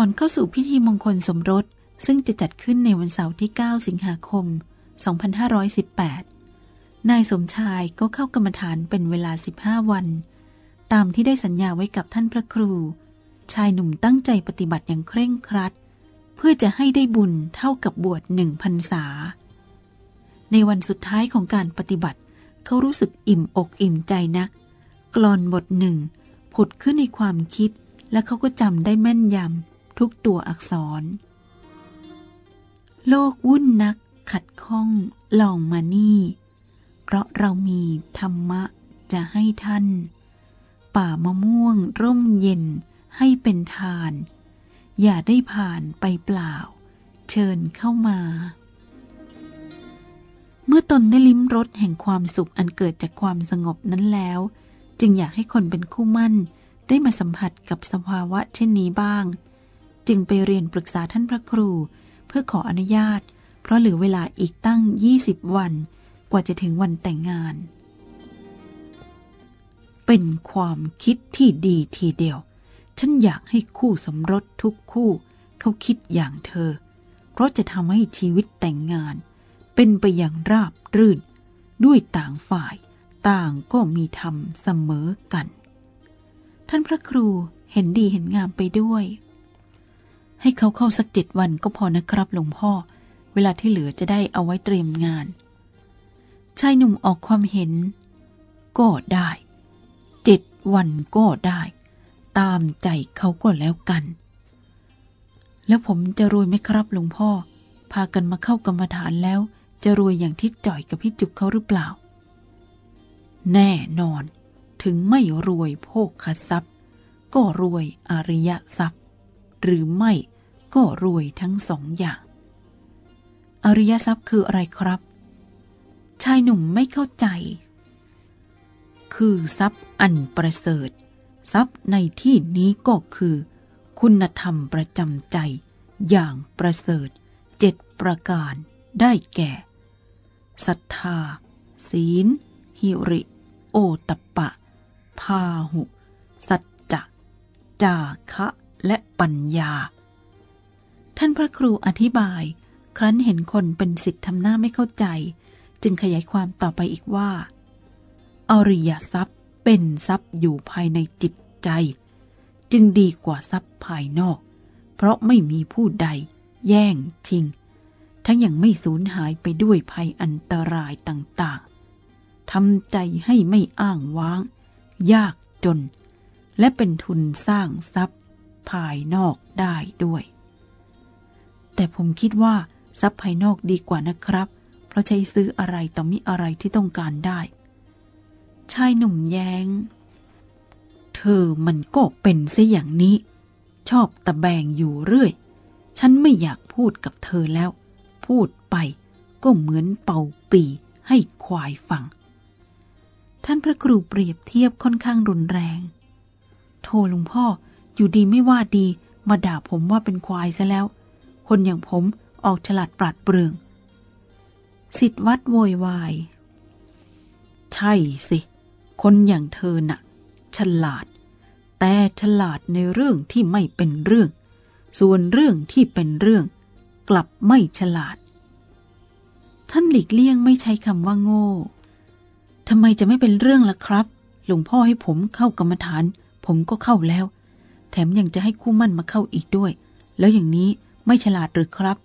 ก่อนเข้าสู่พิธีมงคลสมรส ซึ่งจะจัดขึ้นในวันเสาร์ที่ 9 สิงหาคม 2518 นายสมชายก็เข้ากรรมฐานเป็นเวลา 15 วัน ตามที่ได้สัญญาไว้กับท่านพระครู ชายหนุ่มตั้งใจปฏิบัติอย่างเคร่งครัด เพื่อจะให้ได้บุญเท่ากับบวชหนึ่งพรรษา ในวันสุดท้ายของการปฏิบัติ เขารู้สึกอิ่มอกอิ่มใจนัก กลอนบทหนึ่งผุดขึ้นในความคิดและเขาก็จำได้แม่นยำ ทุกตัวอักษร โลกวุ่นนักขัดข้องลองมานี่ เพราะเรามีธรรมะจะให้ท่าน ป่ามะม่วงร่มเย็นให้เป็นทาน อย่าได้ผ่านไปเปล่า เชิญเข้ามา เมื่อตนได้ลิ้มรสแห่งความสุขอันเกิดจากความสงบนั้นแล้ว จึงอยากให้คนเป็นคู่มั่นได้มาสัมผัสกับสภาวะเช่นนี้บ้าง จึงไปเรียนปรึกษาท่านพระครู เพื่อขออนุญาต เพราะเหลือเวลาอีกตั้ง 20 วัน กว่าจะถึงวันแต่งงาน เป็นความคิดที่ดีทีเดียว ฉันอยากให้คู่สมรสทุกคู่ เขาคิดอย่างเธอ เพราะจะทำให้ชีวิตแต่งงาน เป็นไปอย่างราบรื่น ด้วยต่างฝ่ายต่างก็มีธรรมเสมอกัน ท่านพระครูเห็นดีเห็นงามไปด้วย ให้เขาเข้าสักเจ็ดวันก็พอนะครับหลวงพ่อ เวลาที่เหลือจะได้เอาไว้เตรียมงานชายหนุ่มออกความเห็น ก็ได้เจ็ดวันก็ได้ ตามใจเขาก็แล้วกัน แล้วผมจะรวยไหมครับหลวงพ่อ พากันมาเข้ากรรมฐานแล้ว จะรวยอย่างที่จ่อยกับพี่จุกเขาหรือเปล่า แน่นอน ถึงไม่รวยโภคทรัพย์ ก็รวยอริยทรัพย์ หรือไม่ ก็รวยทั้งสองอย่าง อริยทรัพย์คืออะไรครับ ชายหนุ่มไม่เข้าใจ คือทรัพย์อันประเสริฐ ทรัพย์ในที่นี้ก็คือ คุณธรรมประจำใจ อย่างประเสริฐเจ็ดประการได้แก่ศรัทธา ศีล หิริ โอตปปะพาหุ สัจจะ จาคะ และปัญญา ท่านพระครูอธิบาย ครั้นเห็นคนเป็นสิทธิ์ทำหน้าไม่เข้าใจ จึงขยายความต่อไปอีกว่าอริยทรัพย์เป็นทรัพย์อยู่ภายในจิตใจ จึงดีกว่าทรัพย์ภายนอก เพราะไม่มีผู้ใด แย่งชิง ทั้งยังไม่สูญหายไปด้วยภัยอันตรายต่างๆทำใจให้ไม่อ้างว้าง ยากจน และเป็นทุนสร้างทรัพย์ภายนอกได้ด้วย แต่ผมคิดว่าทรัพย์ภายนอกดีกว่านะครับ เพราะใช้ซื้ออะไรต่อมิอะไรที่ต้องการได้ ชายหนุ่มแย้ง เธอมันก็เป็นซะอย่างนี้ ชอบตะแบงอยู่เรื่อย ฉันไม่อยากพูดกับเธอแล้ว พูดไปก็เหมือนเป่าปีให้ควายฟัง ท่านพระครูเปรียบเทียบค่อนข้างรุนแรง โทหลวงพ่ออยู่ดีไม่ว่าดีมาด่าผมว่าเป็นควายซะแล้ว คนอย่างผมออกฉลาดปราดเปรื่องสิทธวัดโวยวาย ใช่สิ คนอย่างเธอน่ะ ฉลาด แต่ฉลาดในเรื่องที่ไม่เป็นเรื่อง ส่วนเรื่องที่เป็นเรื่อง กลับไม่ฉลาด ท่านหลีกเลี่ยงไม่ใช้คำว่าโง่ทำไมจะไม่เป็นเรื่องล่ะครับ หลวงพ่อให้ผมเข้ากรรมฐาน ผมก็เข้าแล้ว แถมยังจะให้คู่มั่นมาเข้าอีกด้วย แล้วอย่างนี้ ไม่ฉลาดหรือครับ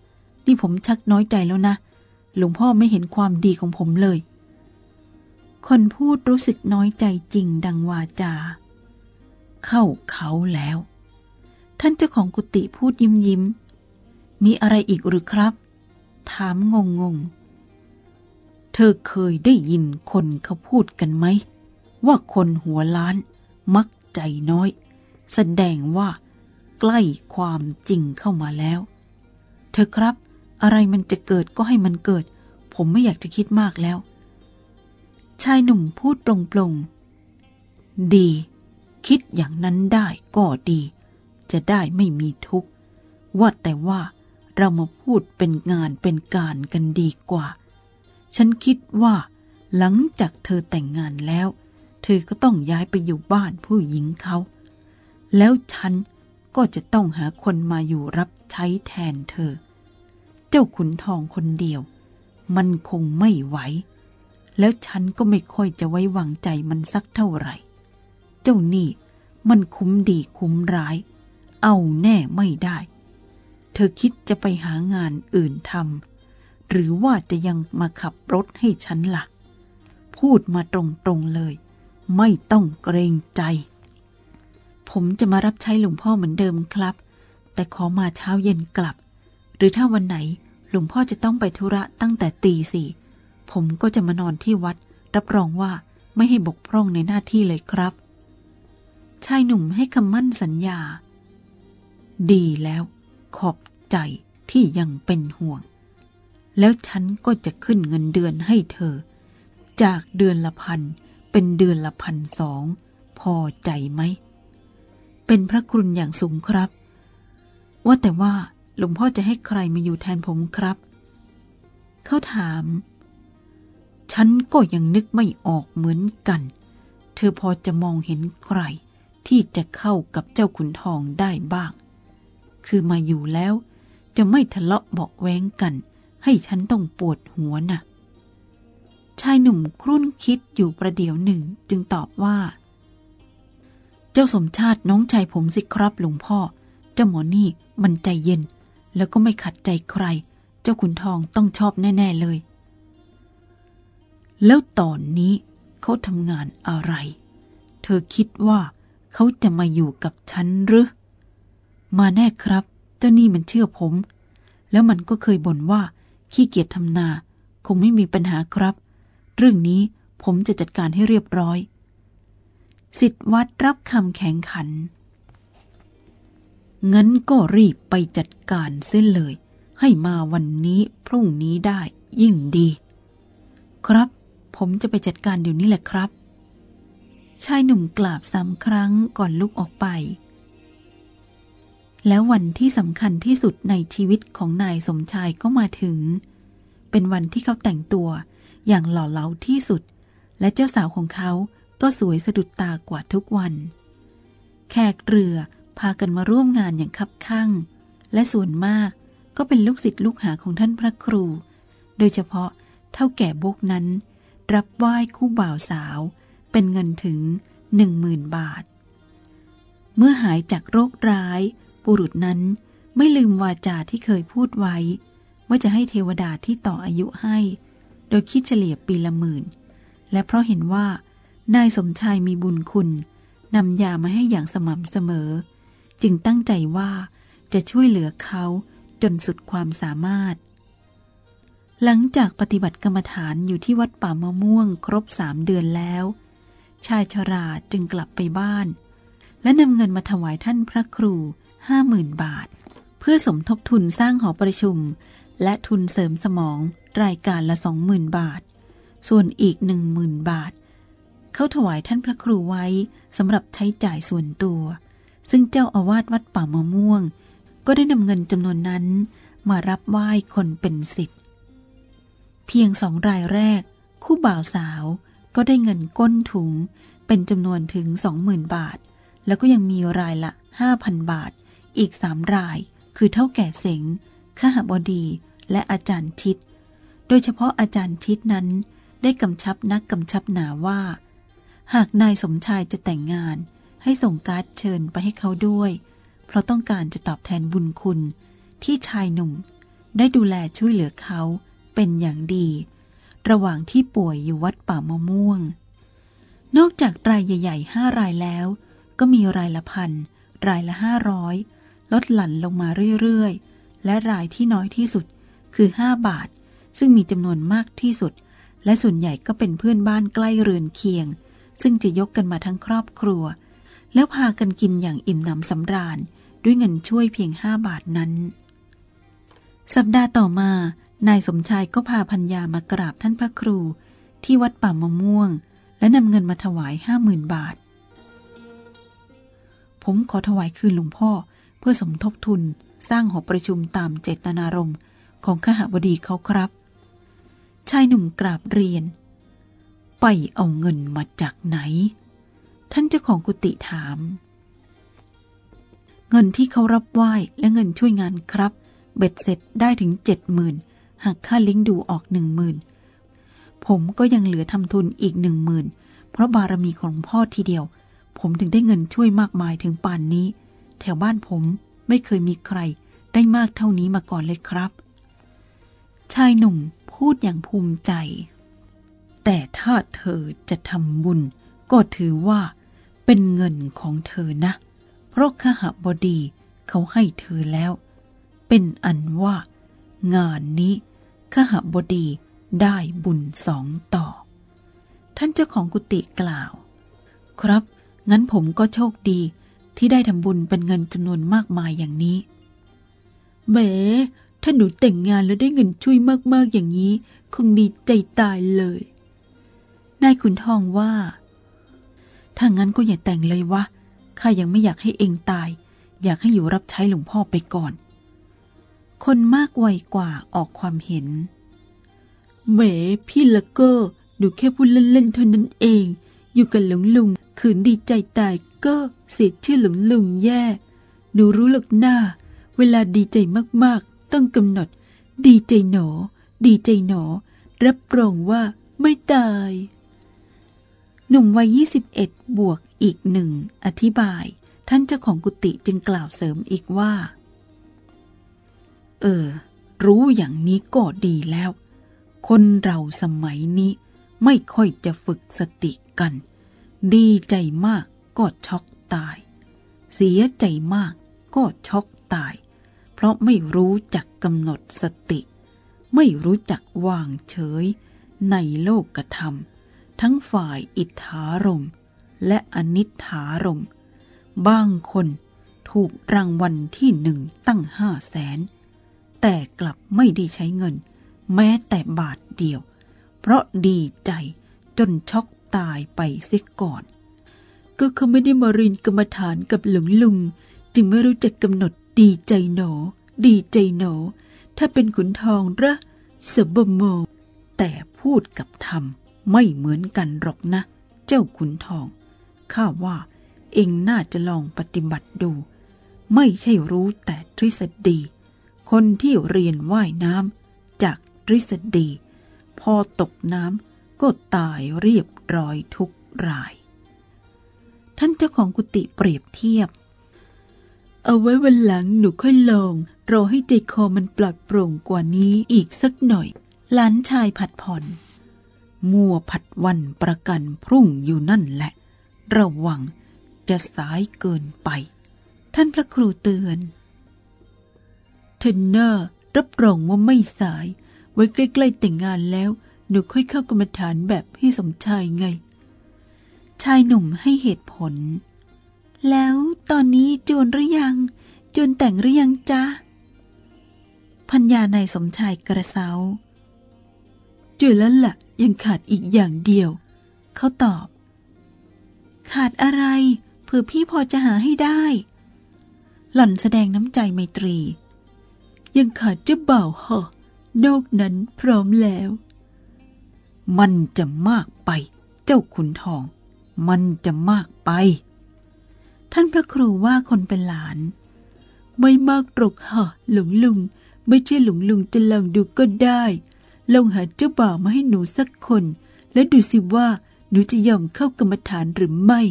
นี่ผมชักน้อยใจแล้วนะ หลวงพ่อไม่เห็นความดีของผมเลย คนพูดรู้สึกน้อยใจจริงดังวาจา เข้าเขาแล้ว ท่านเจ้าของกุฏิพูดยิ้มยิ้ม มีอะไรอีกหรือครับ ถามงงงงเธอเคยได้ยินคนเขาพูดกันไหม ว่าคนหัวล้านมักใจน้อย แสดงว่าใกล้ความจริงเข้ามาแล้ว เธอครับ อะไรมันจะเกิดก็ให้มันเกิด ผมไม่อยากจะคิดมากแล้ว ชายหนุ่มพูดปลงๆ ดี คิดอย่างนั้นได้ก็ดี จะได้ไม่มีทุกข์ ว่าแต่ว่าเรามาพูดเป็นงานเป็นการกันดีกว่า ฉันคิดว่า หลังจากเธอแต่งงานแล้ว เธอก็ต้องย้ายไปอยู่บ้านผู้หญิงเขา แล้วฉัน ก็จะต้องหาคนมาอยู่รับใช้แทนเธอ เจ้าขุนทองคนเดียว มันคงไม่ไหว แล้วฉันก็ไม่ค่อยจะไว้วางใจมันสักเท่าไหร่ เจ้านี่มันคุ้มดีคุ้มร้าย เอาแน่ไม่ได้ เธอคิดจะไปหางานอื่นทำหรือว่าจะยังมาขับรถให้ฉันละ่ะ พูดมาตรงๆเลย ไม่ต้องเกรงใจ ผมจะมารับใช้หลวงพ่อเหมือนเดิมครับ แต่ขอมาเช้าเย็นกลับ หรือถ้าวันไหนหลวงพ่อจะต้องไปธุระตั้งแต่ตีสี่ผมก็จะมานอนที่วัด รับรองว่าไม่ให้บกพร่องในหน้าที่เลยครับ ชายหนุ่มให้คำมั่นสัญญา ดีแล้ว ขอบใจที่ยังเป็นห่วง แล้วฉันก็จะขึ้นเงินเดือนให้เธอ จากเดือนละพันเป็นเดือนละพันสอง พอใจไหม เป็นพระคุณอย่างสูงครับ ว่าแต่ว่าหลวงพ่อจะให้ใครมาอยู่แทนผมครับ เขาถาม ฉันก็ยังนึกไม่ออกเหมือนกัน เธอพอจะมองเห็นใคร ที่จะเข้ากับเจ้าขุนทองได้บ้าง คือมาอยู่แล้ว จะไม่ทะเลาะเบาแว้งกัน ให้ฉันต้องปวดหัวนะ่ะชายหนุ่มครุ่นคิดอยู่ประเดี๋ยวหนึ่งจึงตอบว่า เจ้าสมชาติน้องชายผมสิครับหลวงพ่อ เจ้าหมอนี่มันใจเย็น แล้วก็ไม่ขัดใจใคร เจ้าขุนทองต้องชอบแน่ ๆเลย แล้วตอนนี้เขาทำงานอะไร เธอคิดว่าเขาจะมาอยู่กับฉันหรือ มาแน่ครับ เจ้านี่มันเชื่อผม แล้วมันก็เคยบ่นว่าขี้เกียจทำนา คงไม่มีปัญหาครับ เรื่องนี้ผมจะจัดการให้เรียบร้อย สิทธิวัดรับคำแข็งขัน งั้นก็รีบไปจัดการเส้นเลย ให้มาวันนี้พรุ่งนี้ได้ยิ่งดี ครับ ผมจะไปจัดการเดี๋ยวนี้แหละครับ ชายหนุ่มกราบสามครั้งก่อนลุกออกไป แล้ววันที่สำคัญที่สุดในชีวิตของนายสมชายก็มาถึง เป็นวันที่เขาแต่งตัวอย่างหล่อเหลาที่สุด และเจ้าสาวของเขา ก็สวยสะดุดตากว่าทุกวัน แขกเรือพากันมาร่วมงานอย่างคับข้างและส่วนมากก็เป็นลูกศิษย์ลูกหาของท่านพระครู โดยเฉพาะเท่าแก่บกนั้น รับไหว้คู่บ่าวสาว เป็นเงินถึงหนึ่งหมื่นบาท เมื่อหายจากโรคร้าย ปุรุษนั้นไม่ลืมวาจาที่เคยพูดไว้ ว่าจะให้เทวดาที่ต่ออายุให้ โดยคิดเฉลี่ยปีละหมื่น และเพราะเห็นว่า นายสมชายมีบุญคุณนำยามาให้อย่างสม่ำเสมอ จึงตั้งใจว่าจะช่วยเหลือเขาจนสุดความสามารถ หลังจากปฏิบัติกรรมฐานอยู่ที่วัดป่ามะม่วงครบสามเดือนแล้ว ชายชราจึงกลับไปบ้าน และนำเงินมาถวายท่านพระครูห้าหมื่นบาท เพื่อสมทบทุนสร้างหอประชุม และทุนเสริมสมองรายการละสองหมื่นบาท ส่วนอีกหนึ่งหมื่นบาท เขาถวายท่านพระครูไว้สำหรับใช้จ่ายส่วนตัว ซึ่งเจ้าอาวาสวัดป่ามะม่วง ก็ได้นำเงินจำนวนนั้น มารับไหว้คนเป็นสิทธิ์เพียงสองรายแรก คู่บ่าวสาวก็ได้เงินก้นถุง เป็นจำนวนถึงสองหมื่นบาท แล้วก็ยังมีรายละห้าพันบาท อีกสามราย คือเท่าแก่เสงข้าหบดีและอาจารย์ชิด โดยเฉพาะอาจารย์ชิดนั้น ได้กำชับนักกำชับหนาว่า หากนายสมชายจะแต่งงาน ให้ส่งการ์ดเชิญไปให้เขาด้วย เพราะต้องการจะตอบแทนบุญคุณ ที่ชายหนุ่ม ได้ดูแลช่วยเหลือเขาเป็นอย่างดี ระหว่างที่ป่วยอยู่วัดป่ามะม่วง นอกจากรายใหญ่ๆห้ารายแล้ว ก็มีรายละพันรายละห้าร้อยลดหลั่นลงมาเรื่อยๆ และรายที่น้อยที่สุดคือห้าบาท ซึ่งมีจำนวนมากที่สุด และส่วนใหญ่ก็เป็นเพื่อนบ้านใกล้เรือนเคียง ซึ่งจะยกกันมาทั้งครอบครัว แล้วพากันกินอย่างอิ่มหนำสำราญด้วยเงินช่วยเพียงห้าบาทนั้น สัปดาห์ต่อมา นายสมชายก็พาพัญญามากราบท่านพระครู ที่วัดป่ามะม่วง และนำเงินมาถวายห้าหมื่นบาท ผมขอถวายคืนหลวงพ่อเพื่อสมทบทุนสร้างหอประชุมตามเจตนารมณ์ของขหบดีเขาครับ ชายหนุ่มกราบเรียน ไปเอาเงินมาจากไหน ท่านเจ้าของกุฏิถาม เงินที่เขารับไหว้และเงินช่วยงานครับ เบ็ดเสร็จได้ถึงเจ็ดหมื่นหักค่าลิงดูออกหนึ่งหมื่นผมก็ยังเหลือทำทุนอีกหนึ่งหมื่นเพราะบารมีของพ่อทีเดียว ผมถึงได้เงินช่วยมากมายถึงป่านนี้ แถวบ้านผมไม่เคยมีใครได้มากเท่านี้มาก่อนเลยครับ ชายหนุ่มพูดอย่างภูมิใจ แต่ถ้าเธอจะทำบุญ ก็ถือว่าเป็นเงินของเธอนะ เพราะขหบดีเขาให้เธอแล้ว เป็นอันว่า งานนี้ขหบดีได้บุญสองต่อ ท่านเจ้าของกุฏิกล่าว ครับ งั้นผมก็โชคดีที่ได้ทำบุญเป็นเงินจำนวนมากมายอย่างนี้แหมถ้าหนูแต่งงานแล้วได้เงินช่วยมากๆอย่างนี้ คงดีใจตายเลย นายขุนทองว่า ถ้างั้นก็อย่าแต่งเลยวะ ข้ายังไม่อยากให้เองตาย อยากให้อยู่รับใช้หลวงพ่อไปก่อน คนมากวัยกว่าออกความเห็นแหมพี่ละเก็ดูแค่พูดเล่นๆเท่านั้นเอง อยู่กับหลวงลุงขืนดีใจตายก็เสียชื่อหลวงลุงแย่หนูรู้หลักหน้า เวลาดีใจมากๆ ต้องกำหนด ดีใจหนอ ดีใจหนอ รับรองว่าไม่ตาย หนุ่มวัย 21 บวกอีกหนึ่งอธิบาย ท่านเจ้าของกุฏิจึงกล่าวเสริมอีกว่า เออ รู้อย่างนี้ก็ดีแล้ว คนเราสมัยนี้ไม่ค่อยจะฝึกสติกัน ดีใจมากก็ช็อกตาย เสียใจมากก็ช็อกตาย เพราะไม่รู้จักกำหนดสติ ไม่รู้จักวางเฉยในโลกกระทำ ทั้งฝ่ายอิทธารมและอนิถารม บางคนถูกรางวัลที่หนึ่งตั้งห้าแสน แต่กลับไม่ได้ใช้เงิน แม้แต่บาทเดียว เพราะดีใจจนช็อกตายไปเสียก่อน ก็เขาไม่ได้มาเรียนกรรมฐานกับหลวงลุง จึงไม่รู้จักกำหนดดีใจหนอ ดีใจหนอ ถ้าเป็นขุนทองระสบโม แต่พูดกับทำ ไม่เหมือนกันหรอกนะ เจ้าขุนทอง ข้าว่าเองน่าจะลองปฏิบัติดู ไม่ใช่รู้แต่ทฤษฎี คนที่เรียนว่ายน้ำจากทฤษฎี พอตกน้ำก็ตายเรียบร้อยทุกราย ท่านเจ้าของกุฏิเปรียบเทียบ เอาไว้วันหลังหนูค่อยลองรอให้ใจคอมันปลอดโปร่งกว่านี้อีกสักหน่อย หลานชายผัดผ่อน มัวผัดวันประกันพรุ่งอยู่นั่นแหละ ระวังจะสายเกินไป ท่านพระครูเตือน เทนเนอร์รับรองว่าไม่สาย ไว้ใกล้ๆแต่งงานแล้ว หนูค่อยเข้ากรรมฐานแบบพี่สมชายไง ชายหนุ่มให้เหตุผล แล้วตอนนี้จวนหรือยังจวนแต่งหรือยังจ๊ะพัญญานายสมชายกระเซา จุยแล้วละ่ะ ยังขาดอีกอย่างเดียว เขาตอบ ขาดอะไรเผื่อพี่พอจะหาให้ได้ หล่อนแสดงน้ำใจไมตรี ยังขาดเจ้าบ่าวเหอะนอกนั้นพร้อมแล้ว มันจะมากไป เจ้าขุนทอง มันจะมากไป ท่านพระครูว่าคนเป็นหลาน ไม่มากตรกเหะหลวงลุง ไม่ใช่หลวงลุงจะลองดูก็ได้ ลองหาเจ้าบ่าวมาให้หนูสักคน แล้วดูสิว่าหนูจะยอมเข้ากรรมฐานหรือไม่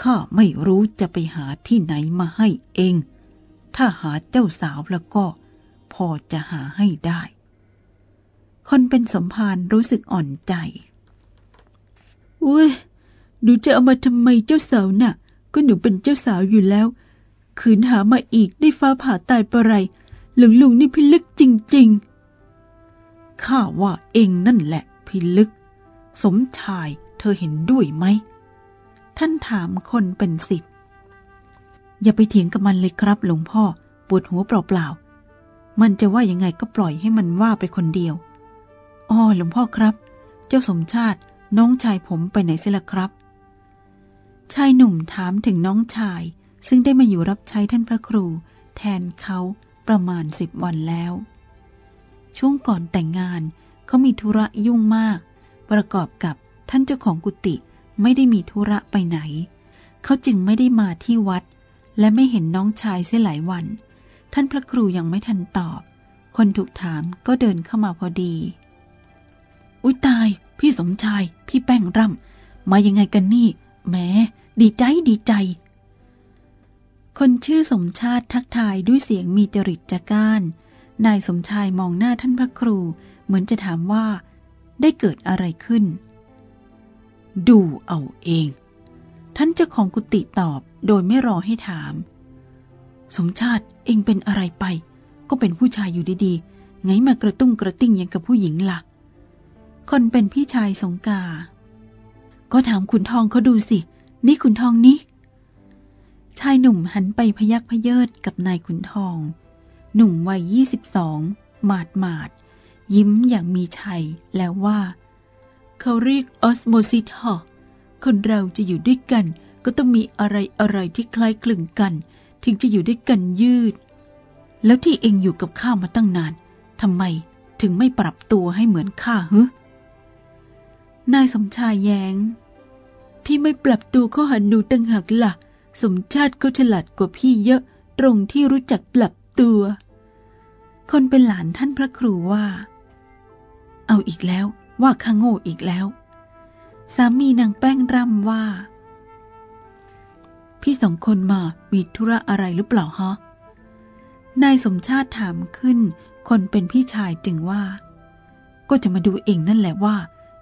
ข้าไม่รู้จะไปหาที่ไหนมาให้เอง ถ้าหาเจ้าสาวแล้วก็ พอจะหาให้ได้ คนเป็นสมภารรู้สึกอ่อนใจ อุ้ยหนูจะเอามาทำไมเจ้าสาวน่ะ ก็หนูเป็นเจ้าสาวอยู่แล้ว ขืนหามาอีกได้ฟ้าผ่าตายปะไร หลวงลุงนี่พิลึกจริง ๆ ข้าว่าเองนั่นแหละพิลึก สมชายเธอเห็นด้วยไหม ท่านถามคนเป็นสิทธิ์อย่าไปเถียงกับมันเลยครับหลวงพ่อ ปวดหัวเปล่าๆ มันจะว่ายังไงก็ปล่อยให้มันว่าไปคนเดียวอ๋อหลวงพ่อครับ เจ้าสมชาติน้องชายผมไปไหนเสียละครับ ชายหนุ่มถามถึงน้องชาย ซึ่งได้มาอยู่รับใช้ท่านพระครู แทนเขา ประมาณสิบวันแล้ว ช่วงก่อนแต่งงานเขามีธุระยุ่งมาก ประกอบกับท่านเจ้าของกุฏิไม่ได้มีธุระไปไหน เขาจึงไม่ได้มาที่วัด และไม่เห็นน้องชายเสียหลายวัน ท่านพระครูยังไม่ทันตอบ คนถูกถามก็เดินเข้ามาพอดี อุ้ยตาย พี่สมชาย พี่แป้งร่ำมายังไงกันนี่แหมดีใจดีใจ คนชื่อสมชาติทักทายด้วยเสียงมีจริตจัก้าน นายสมชายมองหน้าท่านพระครู เหมือนจะถามว่า ได้เกิดอะไรขึ้น ดูเอาเอง ท่านเจ้าของกุฏิตอบโดยไม่รอให้ถาม สมชาติเองเป็นอะไรไป ก็เป็นผู้ชายอยู่ดีๆ ไงมากระตุ้งกระติ้งอย่างกับผู้หญิงละ่ะ คนเป็นพี่ชายสงกา ก็ถามขุนทองเขาดูสิ นี่ขุนทองนี่ ชายหนุ่มหันไปพยักพเยิดกับนายขุนทอง หนุ่มวัยยี่สิบสองหมาดหมาด ยิ้มอย่างมีชัยแล้วว่า เขาเรียกออสโมซิสฮะคนเราจะอยู่ด้วยกัน ก็ต้องมีอะไรอะไรที่คล้ายคลึงกัน ถึงจะอยู่ด้วยกันยืด แล้วที่เองอยู่กับข้ามาตั้งนานทำไมถึงไม่ปรับตัวให้เหมือนข้าฮึนายสมชายแยง้ง พี่ไม่ปรับตัวเข้าหันหนูตั้งหักละ่ะ สมชาติก็ฉลาดกว่าพี่เยอะตรงที่รู้จักปรับตัว คนเป็นหลานท่านพระครูว่า เอาอีกแล้วว่าข้าโง่อีกแล้ว สามีนางแป้งร่ำว่า พี่สองคนมามีธุระอะไรหรือเปล่าฮะนายสมชาติถามขึ้น คนเป็นพี่ชายจึงว่า ก็จะมาดูเองนั่นแหละว่า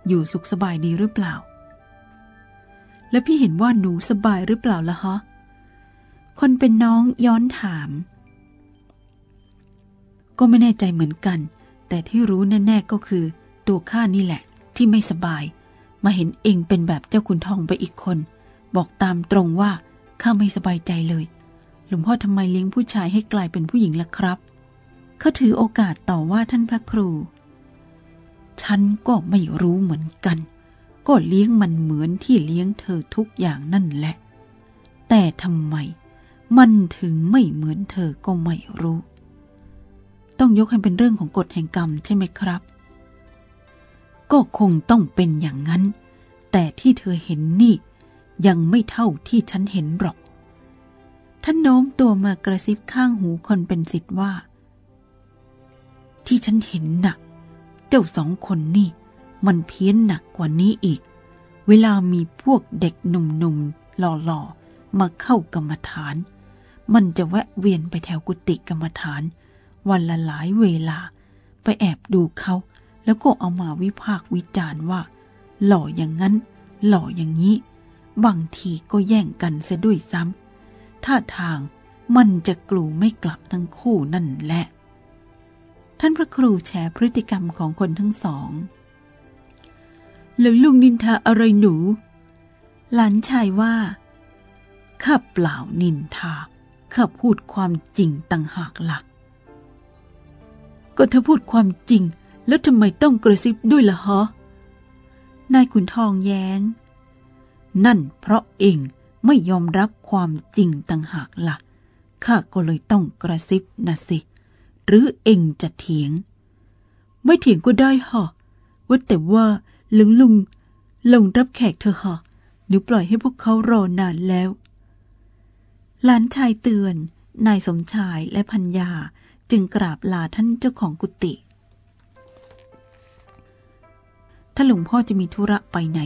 อยู่สุขสบายดีหรือเปล่า แล้วพี่เห็นว่าหนูสบายหรือเปล่าล่ะฮะ คนเป็นน้องย้อนถาม ก็ไม่แน่ใจเหมือนกัน แต่ที่รู้แน่ ๆก็คือ ตัวข้านี่แหละ ที่ไม่สบาย มาเห็นเองเป็นแบบเจ้าคุณทองไปอีกคน บอกตามตรงว่าข้าไม่สบายใจเลย หลวงพ่อทำไมเลี้ยงผู้ชายให้กลายเป็นผู้หญิงล่ะครับเขาถือโอกาสต่อว่าท่านพระครู ฉันก็ไม่รู้เหมือนกัน ก็เลี้ยงมันเหมือนที่เลี้ยงเธอทุกอย่างนั่นแหละ แต่ทำไมมันถึงไม่เหมือนเธอก็ไม่รู้ ต้องยกให้เป็นเรื่องของกฎแห่งกรรมใช่ไหมครับ ก็คงต้องเป็นอย่างนั้น แต่ที่เธอเห็นนี่ ยังไม่เท่าที่ฉันเห็นหรอก ท่านโน้มตัวมากระซิบข้างหูคนเป็นสิทธิ์ว่า ที่ฉันเห็นน่ะ เจ้าสองคนนี่ มันเพี้ยนหนักกว่านี้อีก เวลามีพวกเด็กหนุ่มๆหล่อๆ มาเข้ากรรมฐาน มันจะแวะเวียนไปแถวกุฏิกรรมฐาน วันละหลายเวลา ไปแอบดูเขา แล้วก็เอามาวิพากษ์วิจารณ์ว่า หล่ออย่างนั้น หล่ออย่างนี้ บางทีก็แย่งกันเสียด้วยซ้ำท่าทางมันจะกลูไม่กลับทั้งคู่นั่นแหละ ท่านพระครูแชร์พฤติกรรมของคนทั้งสอง แล้วลุงนินทาอะไรหนู หลานชายว่า ข้าเปล่านินทา ข้าพูดความจริงต่างหากละ่ะ ก็เธอพูดความจริง แล้วทำไมต้องกระซิบด้วยล่ะฮะ นายขุนทองแย้ง นั่นเพราะเองไม่ยอมรับความจริงต่างหากละ่ะ ข้าก็เลยต้องกระซิบนะสิ หรือเองจะเถียง ไม่เถียงก็ได้ฮะว่าแต่ว่า หลุงลุงลงรับแขกเธอฮะหรือปล่อยให้พวกเขารอนานแล้ว หลานชายเตือน นายสมชายและพัญญาจึงกราบลาท่านเจ้าของกุฏิถ้าหลวงพ่อจะมีธุระไปไหน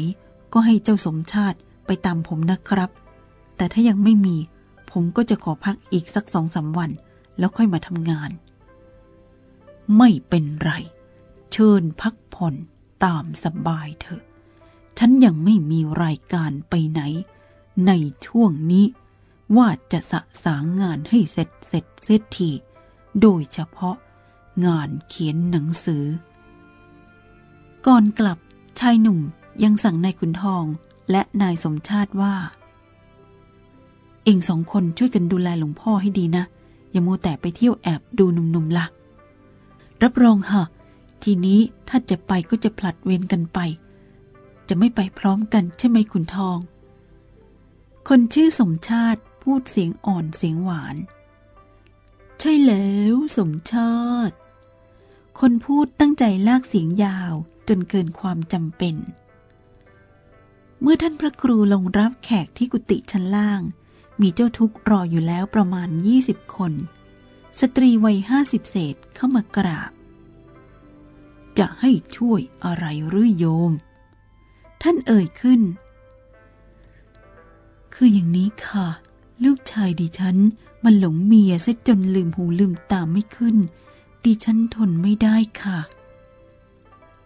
ก็ให้เจ้าสมชาติไปตามผมนะครับ แต่ถ้ายังไม่มี ผมก็จะขอพักอีกสักสองสาวัน แล้วค่อยมาทำงาน ไม่เป็นไร เชิญพักผ่อน ตามสบายเถอะ ฉันยังไม่มีรายการไปไหน ในช่วงนี้ ว่าจะสะสางงานให้เสร็จเสร็จเสร็จที โดยเฉพาะงานเขียนหนังสือ ก่อนกลับชายหนุ่มยังสั่งนายขุนทองและนายสมชาติว่า เองสองคนช่วยกันดูแลหลวงพ่อให้ดีนะ อย่ามัวแต่ไปเที่ยวแอบดูหนุ่มๆละ่ะ รับรองฮะ ทีนี้ถ้าจะไปก็จะผลัดเวรกันไป จะไม่ไปพร้อมกันใช่ไหมขุนทอง คนชื่อสมชาติพูดเสียงอ่อนเสียงหวาน ใช่แล้วสมชาติ คนพูดตั้งใจลากเสียงยาวจนเกินความจำเป็น เมื่อท่านพระครูลงรับแขกที่กุฏิชั้นล่าง มีเจ้าทุกข์รออยู่แล้วประมาณ 20 คน สตรีวัยห้าสิบเศษเข้ามากราบ จะให้ช่วยอะไรหรือโยม ท่านเอ่ยขึ้น คืออย่างนี้ค่ะ ลูกชายดิฉัน มันหลงเมียซะจนลืมหูลืมตาไม่ขึ้น ดิฉันทนไม่ได้ค่ะ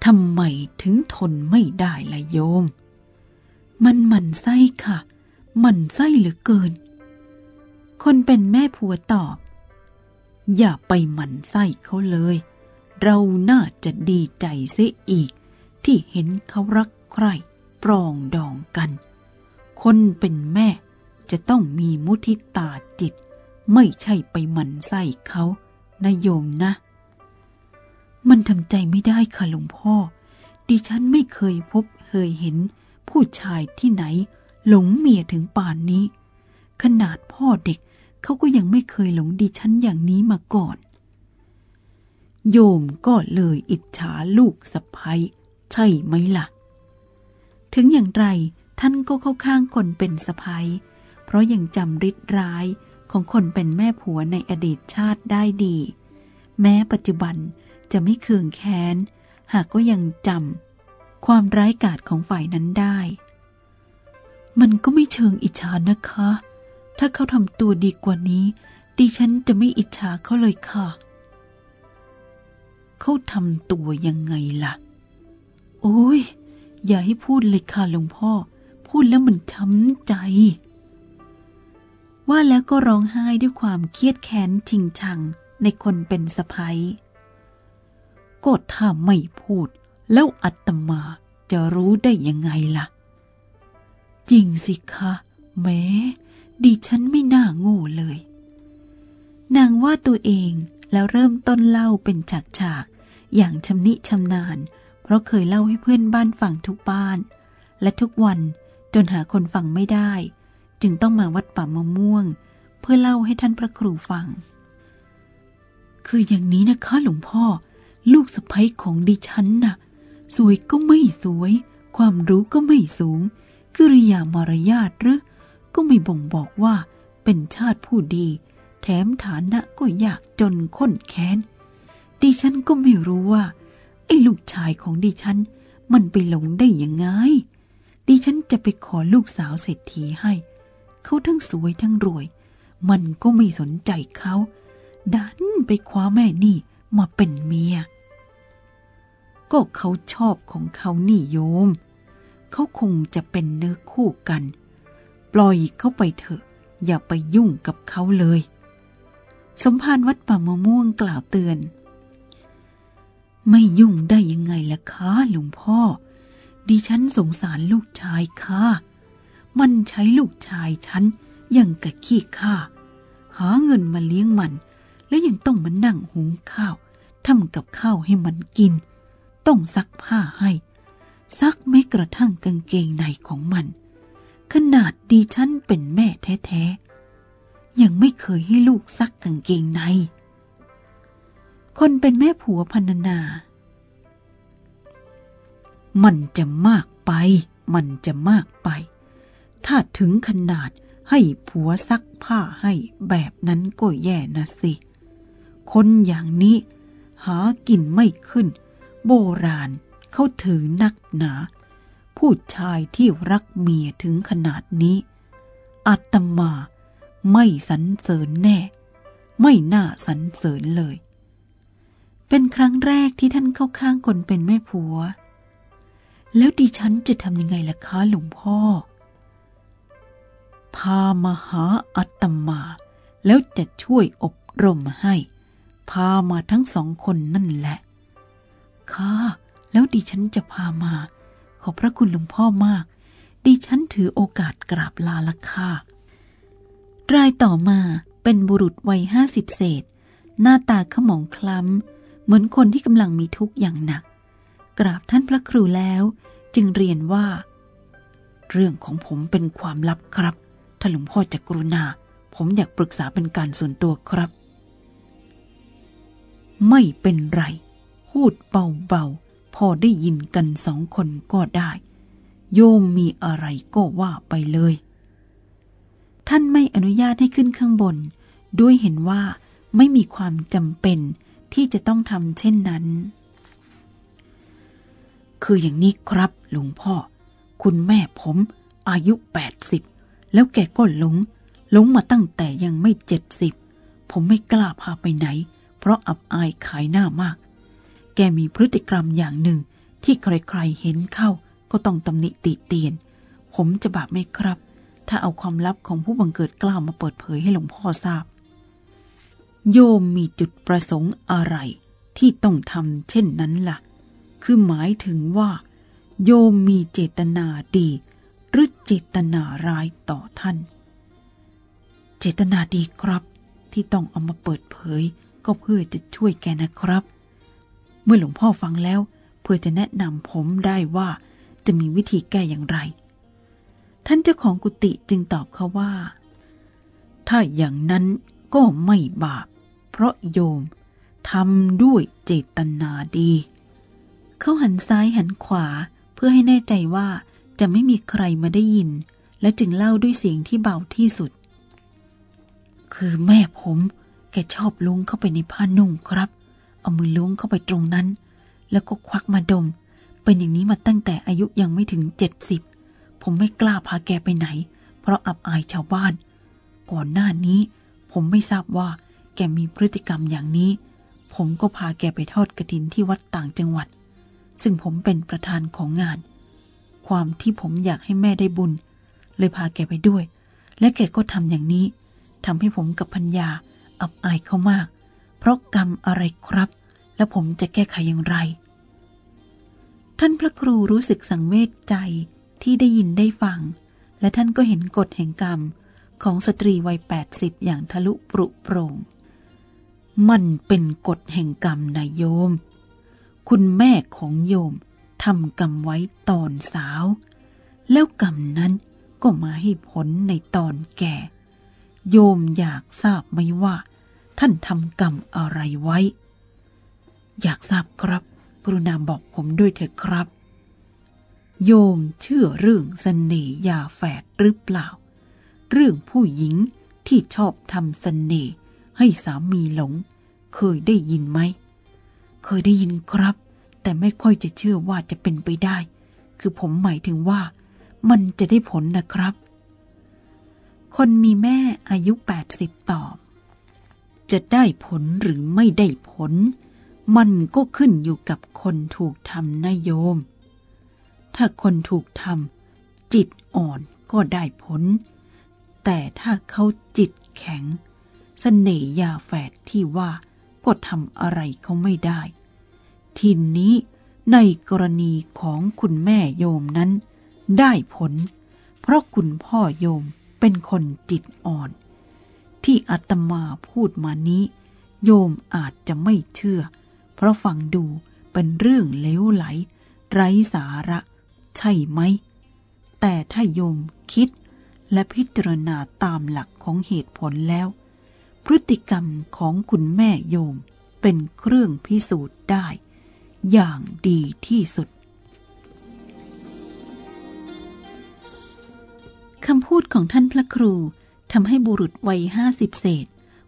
ทำไมถึงทนไม่ได้ล่ะโยม มันหมันไส้ค่ะ หมันไส้เหลือเกิน คนเป็นแม่ผัวตอบ อย่าไปหมันไส้เขาเลย เราน่าจะดีใจเสียอีก ที่เห็นเขารักใครปรองดองกัน คนเป็นแม่จะต้องมีมุทิตาจิต ไม่ใช่ไปหมั่นไส้เขานะโยมนะ มันทำใจไม่ได้ค่ะหลวงพ่อ ดิฉันไม่เคยพบเคยเห็น ผู้ชายที่ไหน หลงเมียถึงป่านนี้ ขนาดพ่อเด็กเขาก็ยังไม่เคยหลงดิฉันอย่างนี้มาก่อน โยมก็เลยอิจฉาลูกสะพ้ยใช่ไหมล่ะ ถึงอย่างไรท่านก็เข้าข้างคนเป็นสะพ้ยเพราะยังจำริดร้ายของคนเป็นแม่ผัวในอดีตชาติได้ดี แม้ปัจจุบันจะไม่เคืองแค้น หากก็ยังจำความร้ายกาจของฝ่ายนั้นได้ มันก็ไม่เชิงอิจฉานะคะ ถ้าเขาทำตัวดีกว่านี้ ดิฉันจะไม่อิจฉาเขาเลยค่ะ เขาทำตัวยังไงล่ะ โอ้ย อย่าให้พูดเลยค่ะหลวงพ่อ พูดแล้วมันช้ำใจ ว่าแล้วก็ร้องไห้ด้วยความเครียดแค้นชิงชังในคนเป็นสะพ้ยก็ถ้าไม่พูด แล้วอัตมาจะรู้ได้ยังไงล่ะ จริงสิคะแม้ดิฉันไม่น่าโง่เลย นางว่าตัวเองแล้วเริ่มต้นเล่าเป็นฉาก อย่างชำนิชำนาญ เพราะเคยเล่าให้เพื่อนบ้านฟังทุกบ้าน และทุกวันจนหาคนฟังไม่ได้ จึงต้องมาวัดป่ามะม่วง เพื่อเล่าให้ท่านพระครูฟัง คืออย่างนี้นะคะหลวงพ่อ ลูกสะใภ้ของดิฉันน่ะ สวยก็ไม่สวย ความรู้ก็ไม่สูง กิริยามารยาทหรือก็ไม่บ่งบอกว่าเป็นชาติผู้ดี แถมฐานะก็ยากจนข้นแค้น ดิฉันก็ไม่รู้ว่า ไอ้ลูกชายของดิฉัน มันไปหลงได้ยังไง ดิฉันจะไปขอลูกสาวเศรษฐีให้ เขาทั้งสวยทั้งรวย มันก็ไม่สนใจเขา ดันไปคว้าแม่นี่มาเป็นเมีย ก็เขาชอบของเขานี่โยม เขาคงจะเป็นเนื้อคู่กัน ปล่อยเขาไปเถอะ อย่าไปยุ่งกับเขาเลย สมภารวัดป่ามะม่วงกล่าวเตือน ไม่ยุ่งได้ยังไงล่ะคะหลวงพ่อ ดิฉันสงสารลูกชายค่ะ มันใช้ลูกชายฉันยังกะขี้ข้าหาเงินมาเลี้ยงมัน แล้วยังต้องมานั่งหุงข้าวทำกับข้าวให้มันกิน ต้องซักผ้าให้ ซักไม่กระทั่งกางเกงในของมัน ขนาดดีฉันเป็นแม่แท้ๆ ยังไม่เคยให้ลูกซักกางเกงใน คนเป็นแม่ผัวพันนา มันจะมากไป มันจะมากไป ถ้าถึงขนาดให้ผัวซักผ้าให้แบบนั้นก็แย่นะสิ คนอย่างนี้หากินไม่ขึ้น โบราณเขาถือนักหนา ผู้ชายที่รักเมียถึงขนาดนี้ อาตมาไม่สรรเสริญแน่ ไม่น่าสรรเสริญเลย เป็นครั้งแรกที่ท่านเข้าข้างคนเป็นแม่ผัว แล้วดิฉันจะทำยังไงล่ะคะหลวงพ่อ พามาหาอาตมา แล้วจะช่วยอบรมให้ พามาทั้งสองคนนั่นแหละ ค่ะ แล้วดิฉันจะพามา ขอบพระคุณหลวงพ่อมาก ดิฉันถือโอกาสกราบลาละค่ะรายต่อมาเป็นบุรุษวัยห้าสิบเศษ หน้าตาขมองคล้ำ เหมือนคนที่กำลังมีทุกข์อย่างหนัก กราบท่านพระครูแล้วจึงเรียนว่า เรื่องของผมเป็นความลับครับ ถ้าหลวงพ่อจะกรุณา ผมอยากปรึกษาเป็นการส่วนตัวครับ ไม่เป็นไร พูดเบาๆ พอได้ยินกันสองคนก็ได้ โยมมีอะไรก็ว่าไปเลย ท่านไม่อนุญาตให้ขึ้นข้างบน ด้วยเห็นว่าไม่มีความจำเป็น ที่จะต้องทำเช่นนั้น คืออย่างนี้ครับหลวงพ่อ คุณแม่ผมอายุ 80 แล้วแกก็หลง หลงมาตั้งแต่ยังไม่เจ็ดสิบผมไม่กล้าพาไปไหน เพราะอับอายขายหน้ามาก แกมีพฤติกรรมอย่างหนึ่งที่ใครๆเห็นเข้าก็ต้องตำหนิติเตียน ผมจะบาปไหมครับ ถ้าเอาความลับของผู้บังเกิดกล้าวมาเปิดเผยให้หลวงพ่อทราบ โยมมีจุดประสงค์อะไร ที่ต้องทำเช่นนั้นละ่ะ คือหมายถึงว่า โยมมีเจตนาดี หรือเจตนาร้ายต่อท่าน เจตนาดีครับที่ต้องเอามาเปิดเผย ก็เพื่อจะช่วยแกนะครับ เมื่อหลวงพ่อฟังแล้ว เพื่อจะแนะนำผมได้ว่าจะมีวิธีแก้อย่างไร ท่านเจ้าของกุฏิจึงตอบเขาว่า ถ้าอย่างนั้น ก็ไม่บาป เพราะโยมทำด้วยเจตนาดี เขาหันซ้ายหันขวาเพื่อให้แน่ใจว่าจะไม่มีใครมาได้ยิน และจึงเล่าด้วยเสียงที่เบาที่สุด คือแม่ผมแกชอบล้วงเข้าไปในผ้านุ่งครับ เอามือล้วงเข้าไปตรงนั้น แล้วก็ควักมาดม เป็นอย่างนี้มาตั้งแต่อายุยังไม่ถึงเจ็ดสิบผมไม่กล้าพาแกไปไหน เพราะอับอายชาวบ้าน ก่อนหน้านี้ ผมไม่ทราบว่า แกมีพฤติกรรมอย่างนี้ ผมก็พาแกไปทอดกระถินที่วัดต่างจังหวัด ซึ่งผมเป็นประธานของงาน ความที่ผมอยากให้แม่ได้บุญ เลยพาแกไปด้วย และแกก็ทำอย่างนี้ทำให้ผมกับพัญญาอับอายเขามาก เพราะกรรมอะไรครับ แล้วผมจะแก้ไขอย่างไร ท่านพระครูรู้สึกสังเวชใจที่ได้ยินได้ฟัง และท่านก็เห็นกฎแห่งกรรม ของสตรีวัยแปดสิบอย่างทะลุปรุโปร่งมันเป็นกฎแห่งกรรมนายโยม คุณแม่ของโยมทำกรรมไว้ตอนสาว แล้วกรรมนั้นก็มาให้ผลในตอนแก่ โยมอยากทราบไหมว่า ท่านทำกรรมอะไรไว้ อยากทราบครับ กรุณาบอกผมด้วยเถอะครับ โยมเชื่อเรื่องสเสน่ห์ยาแฝดหรือเปล่า เรื่องผู้หญิงที่ชอบทำสเสน่ห์ให้สามีหลง เคยได้ยินไหม เคยได้ยินครับ แต่ไม่ค่อยจะเชื่อว่าจะเป็นไปได้ คือผมหมายถึงว่า มันจะได้ผลนะครับ คนมีแม่อายุ 80 ตอบ จะได้ผลหรือไม่ได้ผล มันก็ขึ้นอยู่กับคนถูกทำนโยม ถ้าคนถูกทำจิตอ่อนก็ได้ผล แต่ถ้าเขาจิตแข็งสเสน่ยาแฝดที่ว่าก็ทำอะไรเขาไม่ได้ ทีนี้ในกรณีของคุณแม่โยมนั้น ได้ผล เพราะคุณพ่อโยมเป็นคนจิตอ่อน ที่อาตมาพูดมานี้ โยมอาจจะไม่เชื่อ เพราะฟังดูเป็นเรื่องเลวไหล ไร้สาระ ใช่ไหม แต่ถ้าโยมคิด และพิจารณาตามหลักของเหตุผลแล้ว พฤติกรรมของคุณแม่โยมเป็นเครื่องพิสูจน์ได้ อย่างดีที่สุดคำพูดของท่านพระครูทำให้บุรุษวัยห้าสิบเศษ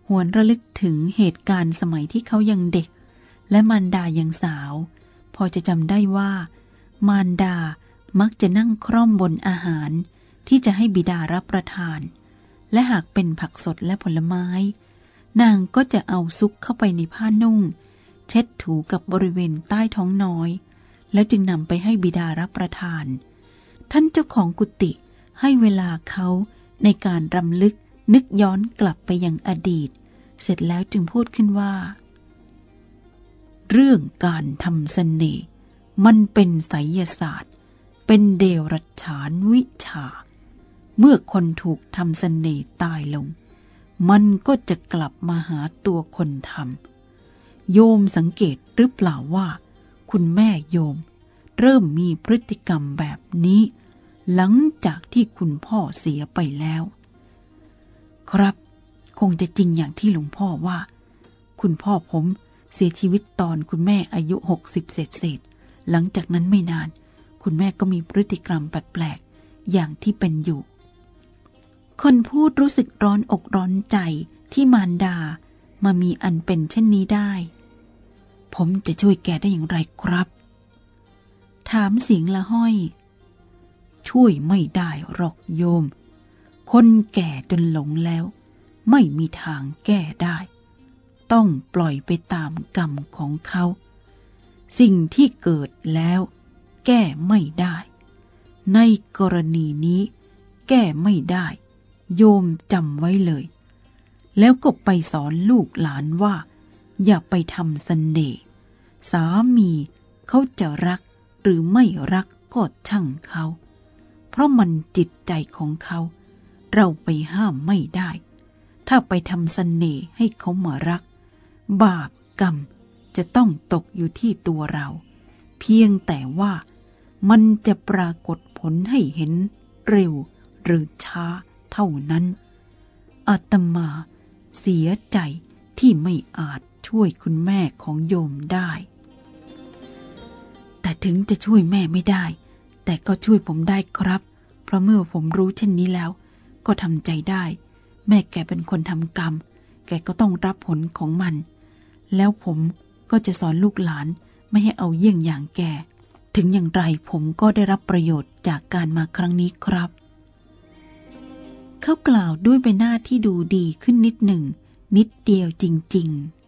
หวนระลึกถึงเหตุการณ์สมัยที่เขายังเด็ก และมารดายังสาว พอจะจำได้ว่า มารดามักจะนั่งคร่อมบนอาหาร ที่จะให้บิดารับประทาน และหากเป็นผักสดและผลไม้ นางก็จะเอาซุกเข้าไปในผ้านุ่ง เช็ดถูกับบริเวณใต้ท้องน้อย แล้วจึงนำไปให้บิดารับประทาน ท่านเจ้าของกุฏิให้เวลาเขาในการรำลึกนึกย้อนกลับไปยังอดีต เสร็จแล้วจึงพูดขึ้นว่าเรื่องการทำสเสน่ห์มันเป็นไสยศาสตร์ เป็นเดรัจฉานวิชา เมื่อคนถูกทำสเสน่ห์ตายลง มันก็จะกลับมาหาตัวคนทำโยมสังเกตหรือเปล่าว่า คุณแม่โยม เริ่มมีพฤติกรรมแบบนี้ หลังจากที่คุณพ่อเสียไปแล้ว ครับคงจะจริงอย่างที่หลวงพ่อว่า คุณพ่อผมเสียชีวิตตอนคุณแม่อายุหกสิบเศษเศษ หลังจากนั้นไม่นาน คุณแม่ก็มีพฤติกรรมแปลกๆอย่างที่เป็นอยู่ คนพูดรู้สึกร้อนอกร้อนใจที่มารดามามีอันเป็นเช่นนี้ได้ ผมจะช่วยแกได้อย่างไรครับ ถามเสียงละห้อย ช่วยไม่ได้หรอกโยม คนแก่จนหลงแล้ว ไม่มีทางแก้ได้ ต้องปล่อยไปตามกรรมของเขา สิ่งที่เกิดแล้ว แก้ไม่ได้ ในกรณีนี้ แก้ไม่ได้ โยมจำไว้เลย แล้วก็ไปสอนลูกหลานว่า อย่าไปทำสเสน่ห์สามีเขาจะรักหรือไม่รักก็ช่างเขา เพราะมันจิตใจของเขา เราไปห้ามไม่ได้ ถ้าไปทำสเสน่ห์ให้เขามารัก บาปกรรมจะต้องตกอยู่ที่ตัวเรา เพียงแต่ว่ามันจะปรากฏผลให้เห็นเร็วหรือช้า เท่านั้น อาตมาเสียใจที่ไม่อาจช่วยคุณแม่ของโยมได้ แต่ถึงจะช่วยแม่ไม่ได้ แต่ก็ช่วยผมได้ครับ เพราะเมื่อผมรู้เช่นนี้แล้ว ก็ทำใจได้ แม่แกเป็นคนทำกรรม แกก็ต้องรับผลของมัน แล้วผมก็จะสอนลูกหลานไม่ให้เอาเยี่ยงอย่างแก ถึงอย่างไรผมก็ได้รับประโยชน์จากการมาครั้งนี้ครับ เขากล่าวด้วยใบหน้าที่ดูดีขึ้นนิดหนึ่ง นิดเดียวจริง ๆ